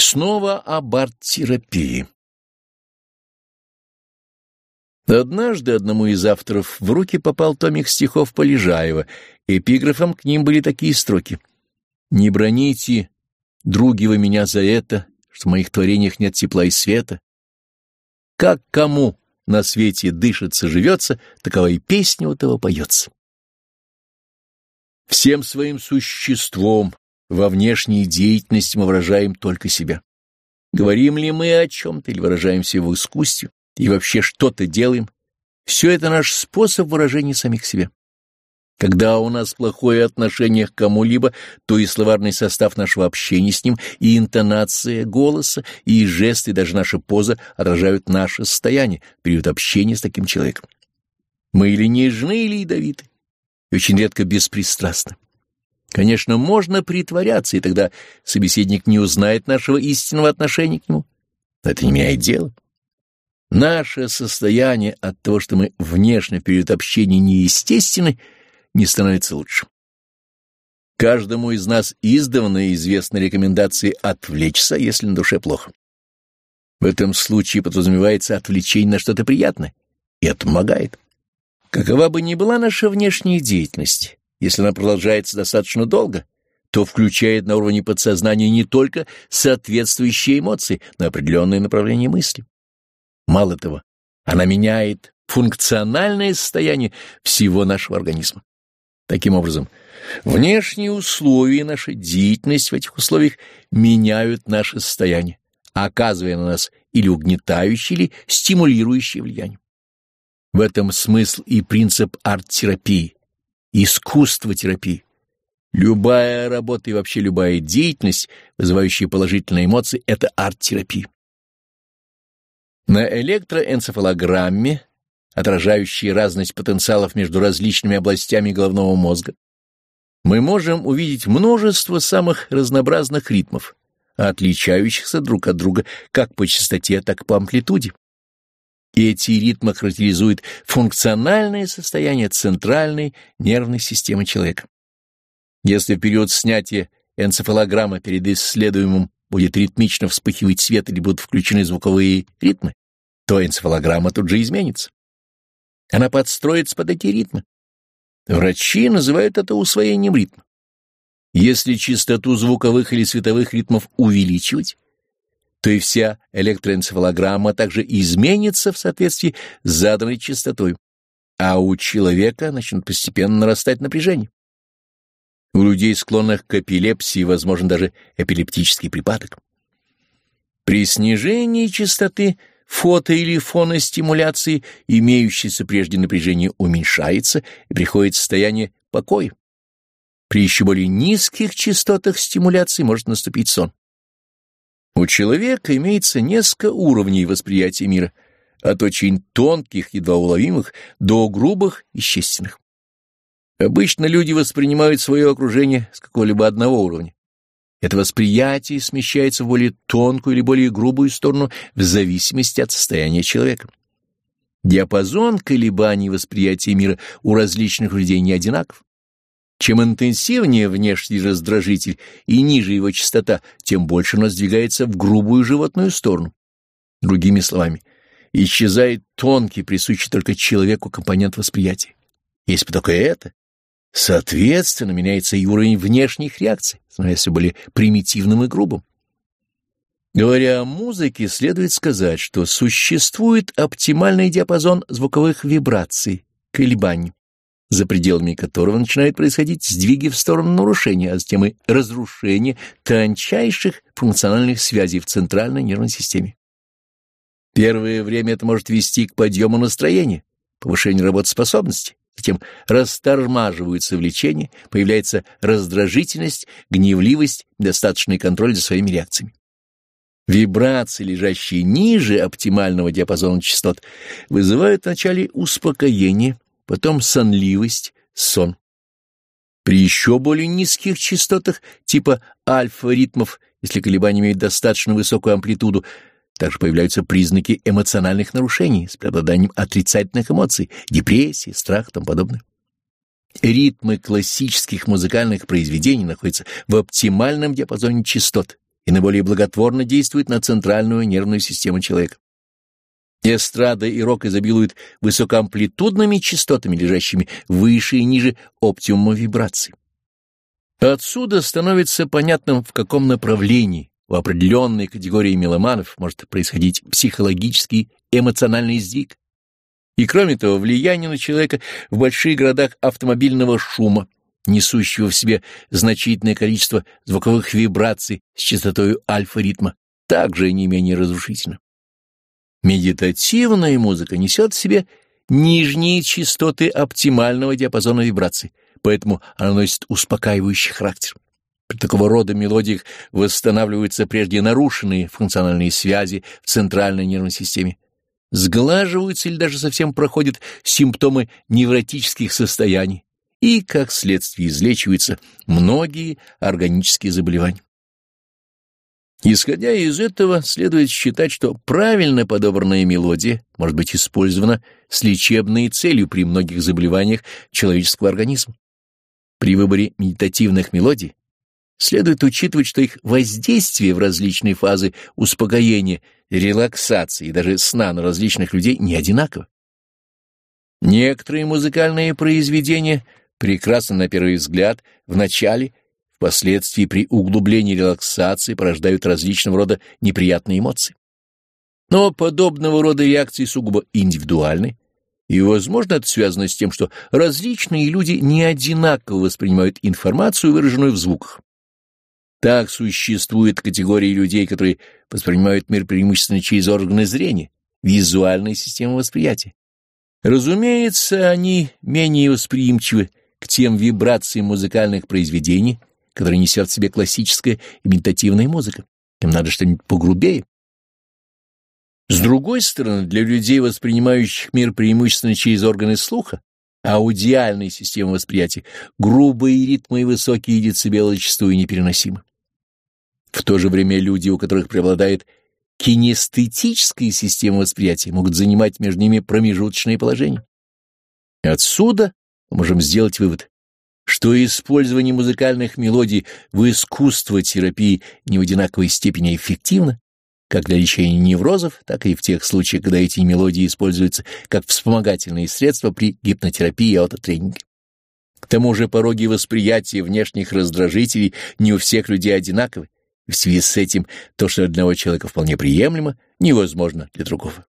Снова об арт-терапии. Однажды одному из авторов в руки попал томик стихов Полежаева. Эпиграфом к ним были такие строки. «Не броните, други вы меня за это, что в моих творениях нет тепла и света. Как кому на свете дышится, живется, такова и песня у того поется». Всем своим существом во внешней деятельности мы выражаем только себя. Говорим ли мы о чем-то или выражаемся в искусстве, и вообще что-то делаем, все это наш способ выражения самих себя. Когда у нас плохое отношение к кому-либо, то и словарный состав нашего общения с ним, и интонация голоса, и жесты, и даже наша поза отражают наше состояние период общения с таким человеком. Мы или нежны, или ядовиты, и очень редко беспристрастны. Конечно, можно притворяться, и тогда собеседник не узнает нашего истинного отношения к нему. Но это не меняет дело. Наше состояние от того, что мы внешне перед общением неестественны, не становится лучше. Каждому из нас издавна известны рекомендации отвлечься, если на душе плохо. В этом случае подразумевается отвлечение на что-то приятное, и это помогает. Какова бы ни была наша внешняя деятельность, если она продолжается достаточно долго, то включает на уровне подсознания не только соответствующие эмоции, но и определенные направления мысли. Мало того, она меняет функциональное состояние всего нашего организма. Таким образом, внешние условия и наша деятельность в этих условиях меняют наше состояние, оказывая на нас или угнетающее, или стимулирующее влияние. В этом смысл и принцип арт-терапии, искусство терапии. Любая работа и вообще любая деятельность, вызывающая положительные эмоции, это арт-терапия. На электроэнцефалограмме, отражающей разность потенциалов между различными областями головного мозга, мы можем увидеть множество самых разнообразных ритмов, отличающихся друг от друга как по частоте, так и по амплитуде. И эти ритмы характеризуют функциональное состояние центральной нервной системы человека. Если в период снятия энцефалограммы перед исследуемым будет ритмично вспыхивать свет или будут включены звуковые ритмы, то энцефалограмма тут же изменится. Она подстроится под эти ритмы. Врачи называют это усвоением ритма. Если частоту звуковых или световых ритмов увеличивать, то и вся электроэнцефалограмма также изменится в соответствии с заданной частотой, а у человека начнет постепенно нарастать напряжение. У людей, склонных к эпилепсии, возможен даже эпилептический припадок. При снижении частоты фото- или фоностимуляции имеющееся прежде напряжение уменьшается и приходит состояние покоя. При еще более низких частотах стимуляции может наступить сон. У человека имеется несколько уровней восприятия мира, от очень тонких, едва уловимых, до грубых, естественных. Обычно люди воспринимают свое окружение с какого-либо одного уровня. Это восприятие смещается в более тонкую или более грубую сторону в зависимости от состояния человека. Диапазон колебаний восприятия мира у различных людей не одинаков. Чем интенсивнее внешний раздражитель и ниже его частота, тем больше он сдвигается в грубую животную сторону. Другими словами, исчезает тонкий, присущий только человеку компонент восприятия. Если бы только это, соответственно, меняется и уровень внешних реакций, становясь более примитивным и грубым. Говоря о музыке, следует сказать, что существует оптимальный диапазон звуковых вибраций, колебаний за пределами которого начинают происходить сдвиги в сторону нарушения, а затем и разрушения тончайших функциональных связей в центральной нервной системе. Первое время это может вести к подъему настроения, повышению работоспособности, затем растормаживаются влечения, появляется раздражительность, гневливость, достаточный контроль за своими реакциями. Вибрации, лежащие ниже оптимального диапазона частот, вызывают вначале успокоение, потом сонливость, сон. При еще более низких частотах, типа альфа-ритмов, если колебания имеют достаточно высокую амплитуду, также появляются признаки эмоциональных нарушений с преобладанием отрицательных эмоций, депрессии, страх и тому подобное. Ритмы классических музыкальных произведений находятся в оптимальном диапазоне частот и наиболее благотворно действует на центральную нервную систему человека. Эстрада и рок изобилуют высокоамплитудными частотами, лежащими выше и ниже оптимума вибраций. Отсюда становится понятным, в каком направлении у определенной категории меломанов может происходить психологический эмоциональный сдвиг. И кроме того, влияние на человека в больших городах автомобильного шума, несущего в себе значительное количество звуковых вибраций с частотой альфа-ритма, также не менее разрушительно. Медитативная музыка несет в себе нижние частоты оптимального диапазона вибраций, поэтому она носит успокаивающий характер. При такого рода мелодиях восстанавливаются прежде нарушенные функциональные связи в центральной нервной системе, сглаживаются или даже совсем проходят симптомы невротических состояний и, как следствие, излечиваются многие органические заболевания. Исходя из этого, следует считать, что правильно подобранная мелодия может быть использована с лечебной целью при многих заболеваниях человеческого организма. При выборе медитативных мелодий следует учитывать, что их воздействие в различные фазы успокоения, релаксации и даже сна на различных людей не одинаково. Некоторые музыкальные произведения прекрасны на первый взгляд в начале впоследствии при углублении релаксации порождают различного рода неприятные эмоции. Но подобного рода реакции сугубо индивидуальны, и, возможно, это связано с тем, что различные люди не одинаково воспринимают информацию, выраженную в звуках. Так существует категория людей, которые воспринимают мир преимущественно через органы зрения, визуальные системы восприятия. Разумеется, они менее восприимчивы к тем вибрациям музыкальных произведений, который несет в себе классическая имитативная музыка. Им надо что-нибудь погрубее. С другой стороны, для людей, воспринимающих мир преимущественно через органы слуха, аудиальной системы восприятия, грубые ритмы и высокие децибелы зачастую непереносимы. В то же время люди, у которых преобладает кинестетическая система восприятия, могут занимать между ними промежуточные положения. Отсюда мы можем сделать вывод что использование музыкальных мелодий в искусство терапии не в одинаковой степени эффективно, как для лечения неврозов, так и в тех случаях, когда эти мелодии используются как вспомогательные средства при гипнотерапии и аутотренинге. К тому же пороги восприятия внешних раздражителей не у всех людей одинаковы, в связи с этим то, что для одного человека вполне приемлемо, невозможно для другого.